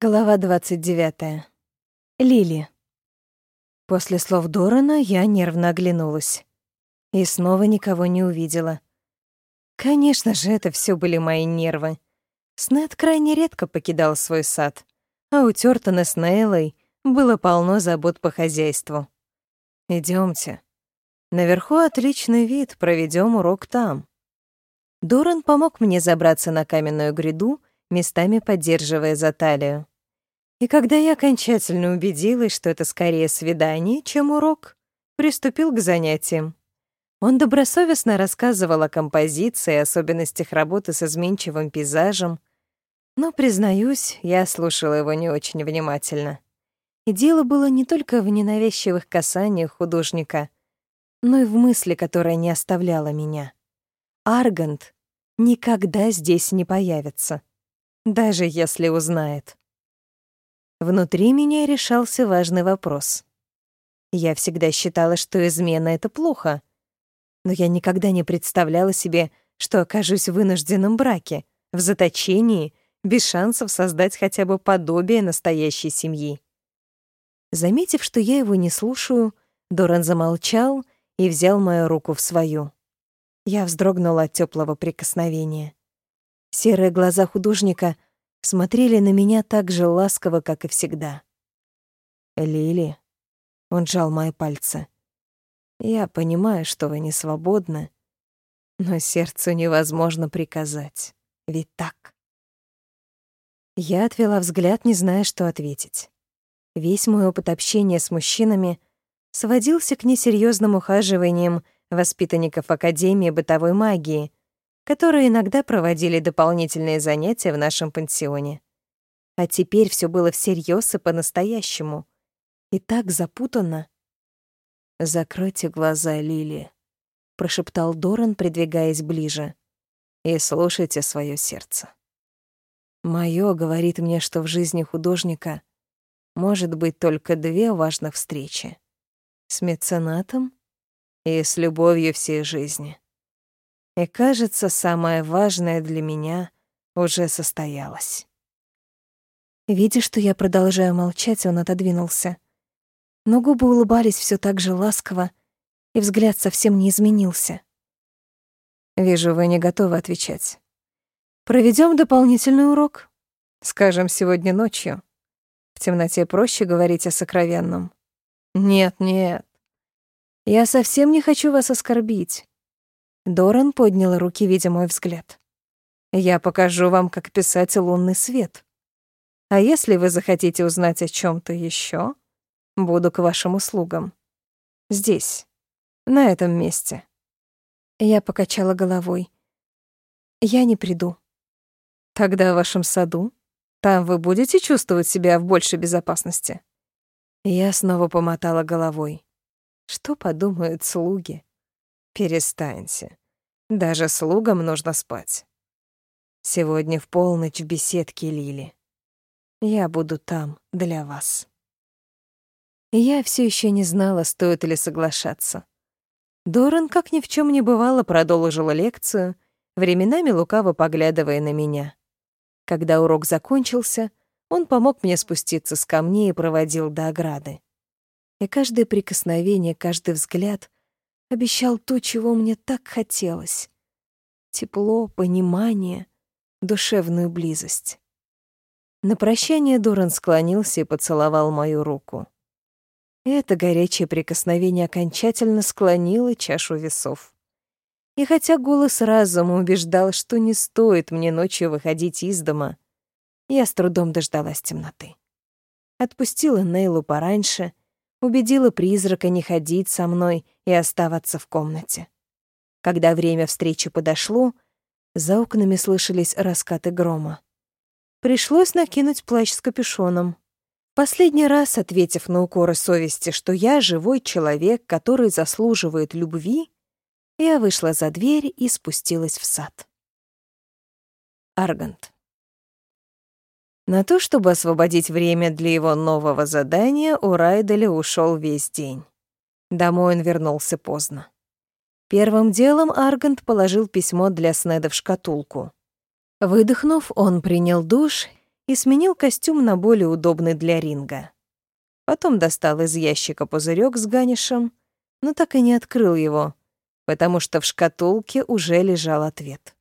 Глава 29. Лили. После слов Дорана я нервно оглянулась. И снова никого не увидела. Конечно же, это все были мои нервы. Снет крайне редко покидал свой сад, а у Тёртона с Нейлой было полно забот по хозяйству. Идемте. Наверху отличный вид, проведем урок там. Доран помог мне забраться на каменную гряду, местами поддерживая за талию. И когда я окончательно убедилась, что это скорее свидание, чем урок, приступил к занятиям. Он добросовестно рассказывал о композиции, особенностях работы с изменчивым пейзажем, но, признаюсь, я слушала его не очень внимательно. И дело было не только в ненавязчивых касаниях художника, но и в мысли, которая не оставляла меня. Аргант никогда здесь не появится даже если узнает. Внутри меня решался важный вопрос. Я всегда считала, что измена — это плохо, но я никогда не представляла себе, что окажусь в вынужденном браке, в заточении, без шансов создать хотя бы подобие настоящей семьи. Заметив, что я его не слушаю, Доран замолчал и взял мою руку в свою. Я вздрогнула от теплого прикосновения. Серые глаза художника смотрели на меня так же ласково, как и всегда. «Лили», — он сжал мои пальцы, — «я понимаю, что вы не свободны, но сердцу невозможно приказать, ведь так?» Я отвела взгляд, не зная, что ответить. Весь мой опыт общения с мужчинами сводился к несерьезным ухаживаниям воспитанников Академии бытовой магии — которые иногда проводили дополнительные занятия в нашем пансионе. А теперь все было всерьез и по-настоящему. И так запутанно. «Закройте глаза, Лили», — прошептал Доран, придвигаясь ближе. «И слушайте свое сердце. Моё говорит мне, что в жизни художника может быть только две важных встречи — с меценатом и с любовью всей жизни. И, кажется, самое важное для меня уже состоялось. Видя, что я продолжаю молчать, он отодвинулся. Но губы улыбались все так же ласково, и взгляд совсем не изменился. «Вижу, вы не готовы отвечать. Проведем дополнительный урок. Скажем, сегодня ночью. В темноте проще говорить о сокровенном. Нет, нет. Я совсем не хочу вас оскорбить. Доран поднял руки, видя мой взгляд. «Я покажу вам, как писать лунный свет. А если вы захотите узнать о чем то еще, буду к вашим услугам. Здесь, на этом месте». Я покачала головой. «Я не приду». «Тогда в вашем саду? Там вы будете чувствовать себя в большей безопасности?» Я снова помотала головой. «Что подумают слуги?» Перестаньте. Даже слугам нужно спать. Сегодня в полночь в беседке Лили. Я буду там для вас. Я все еще не знала, стоит ли соглашаться. Доран, как ни в чем не бывало, продолжила лекцию, временами лукаво поглядывая на меня. Когда урок закончился, он помог мне спуститься с камней и проводил до ограды. И каждое прикосновение, каждый взгляд обещал то, чего мне так хотелось. Тепло, понимание, душевную близость. На прощание Доран склонился и поцеловал мою руку. Это горячее прикосновение окончательно склонило чашу весов. И хотя голос разума убеждал, что не стоит мне ночью выходить из дома, я с трудом дождалась темноты. Отпустила Нейлу пораньше убедила призрака не ходить со мной и оставаться в комнате. Когда время встречи подошло, за окнами слышались раскаты грома. Пришлось накинуть плащ с капюшоном. Последний раз, ответив на укоры совести, что я живой человек, который заслуживает любви, я вышла за дверь и спустилась в сад. Аргант. На то, чтобы освободить время для его нового задания, у Райделя ушел весь день. Домой он вернулся поздно. Первым делом Аргант положил письмо для Снеда в шкатулку. Выдохнув, он принял душ и сменил костюм на более удобный для ринга. Потом достал из ящика пузырек с ганишем, но так и не открыл его, потому что в шкатулке уже лежал ответ.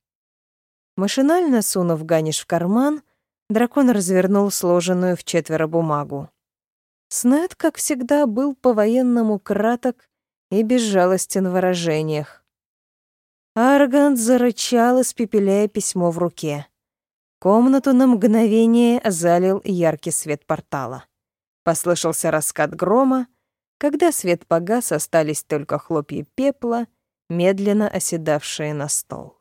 Машинально сунув ганиш в карман, дракон развернул сложенную в четверо бумагу. Снэд, как всегда, был по-военному краток и безжалостен в выражениях. Аргант зарычал, испепеляя письмо в руке. Комнату на мгновение залил яркий свет портала. Послышался раскат грома. Когда свет погас, остались только хлопья пепла, медленно оседавшие на стол.